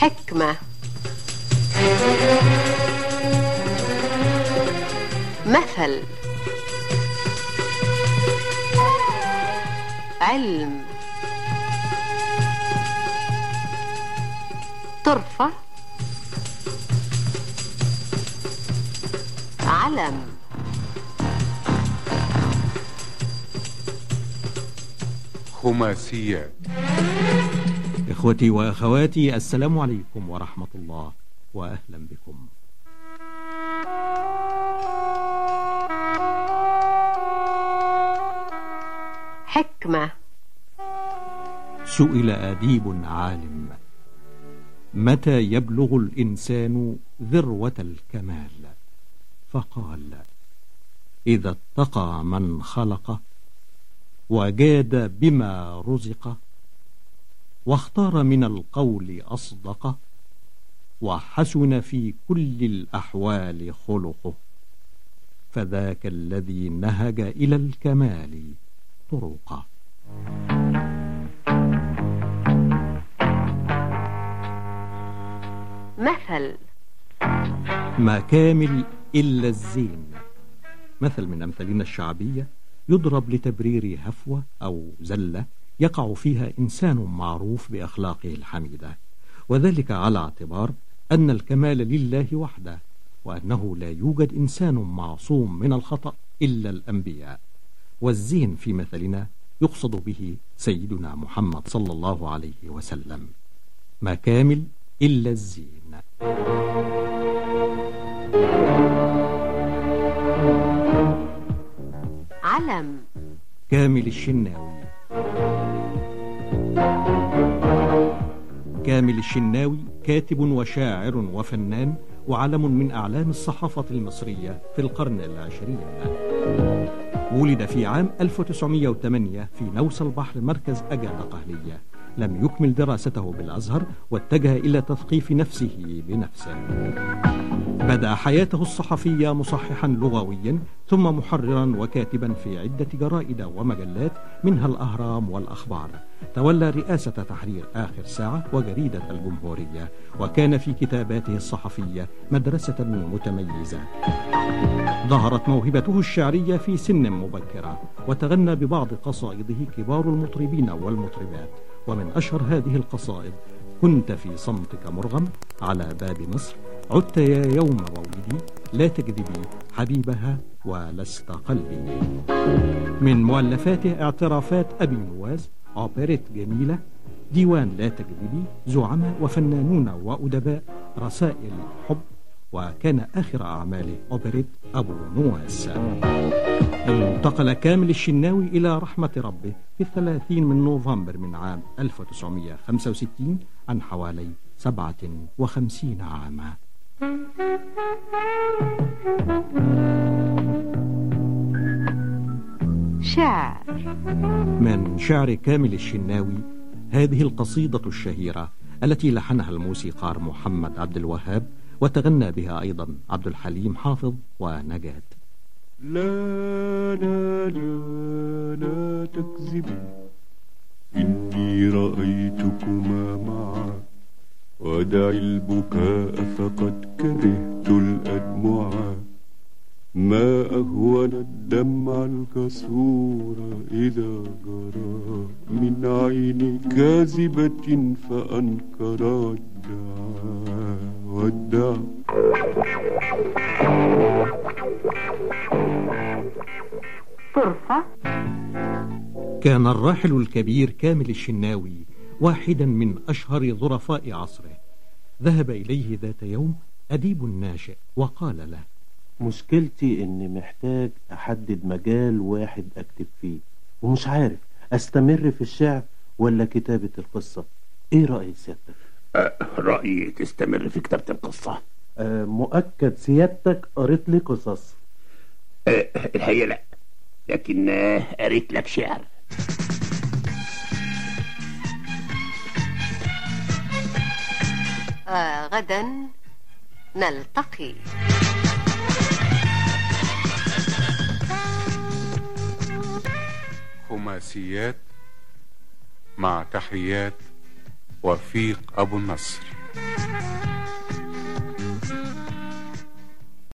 حكمة. مثل. علم. طرفة. علم. خماسيات. إخوتي وأخواتي السلام عليكم ورحمة الله وأهلا بكم. حكمة. سئل أديب عالم. متى يبلغ الإنسان ذروة الكمال؟ فقال إذا اتقى من خلق وجاد بما رزق واختار من القول أصدقه وحسن في كل الأحوال خلقه فذاك الذي نهج إلى الكمال طرقا مثل. ما كامل إلا الزين. مثل من أمثالنا الشعبية يضرب لتبرير هفوة أو زلة يقع فيها إنسان معروف بأخلاقه الحميدة وذلك على اعتبار أن الكمال لله وحده وأنه لا يوجد إنسان معصوم من الخطأ إلا الأنبياء. والزين في مثلنا يقصد به سيدنا محمد صلى الله عليه وسلم. ما كامل إلا الزين. علم. كامل الشناوي. كامل الشناوي كاتب وشاعر وفنان وعلم من أعلام الصحافة المصرية في القرن العشرين. ولد في عام 1908 في نوس البحر مركز أجاد قهلية. لم يكمل دراسته بالأزهر واتجه إلى تثقيف نفسه بنفسه. بدأ حياته الصحفية مصححا لغويا ثم محررا وكاتبا في عدة جرائد ومجلات منها الأهرام والأخبار. تولى رئاسة تحرير آخر ساعة وجريدة الجمهورية وكان في كتاباته الصحفية مدرسة متميزة. ظهرت موهبته الشعرية في سن مبكرة وتغنى ببعض قصائده كبار المطربين والمطربات. ومن أشهر هذه القصائد كنت في صمتك مرغم على باب مصر عدت يا يوم مولدي لا تكذبي حبيبها ولست قلبي. من مؤلفاته اعترافات أبي نواز أوبريت جميلة ديوان لا تكذبي زعماء وفنانون وأدباء رسائل حب وكان آخر أعماله أوبريت أبو نواس. انتقل كامل الشناوي إلى رحمة ربه في الثلاثين من نوفمبر من عام 1965 عن حوالي 57 عاما. شعر. من شعر كامل الشناوي هذه القصيدة الشهيرة التي لحنها الموسيقار محمد عبد الوهاب وتغنى بها أيضا عبد الحليم حافظ ونجاة. لا لا لا لا تكذبي إني رأيتكما معا. ودع البكاء فقد كرهت الأدمعا. ما أهون الدمع الكسور إذا جرى من عين كاذبة فأنكر الدعاء. والدعاء طرفة كان الراحل الكبير كامل الشناوي واحدا من أشهر ظرفاء عصره. ذهب إليه ذات يوم أديب ناشئ وقال له مشكلتي إني محتاج أحدد مجال واحد أكتب فيه ومش عارف أستمر في الشعر ولا كتابة القصة. إيه رأي سيادتك؟ رأيي تستمر في كتابة القصة. آه مؤكد سيادتك قريت لي قصص. أه، الحقيقة لا لكن أه، قريت لك شعر. آه غدا نلتقي. خماسيات مع تحيات وفيق أبو النصر.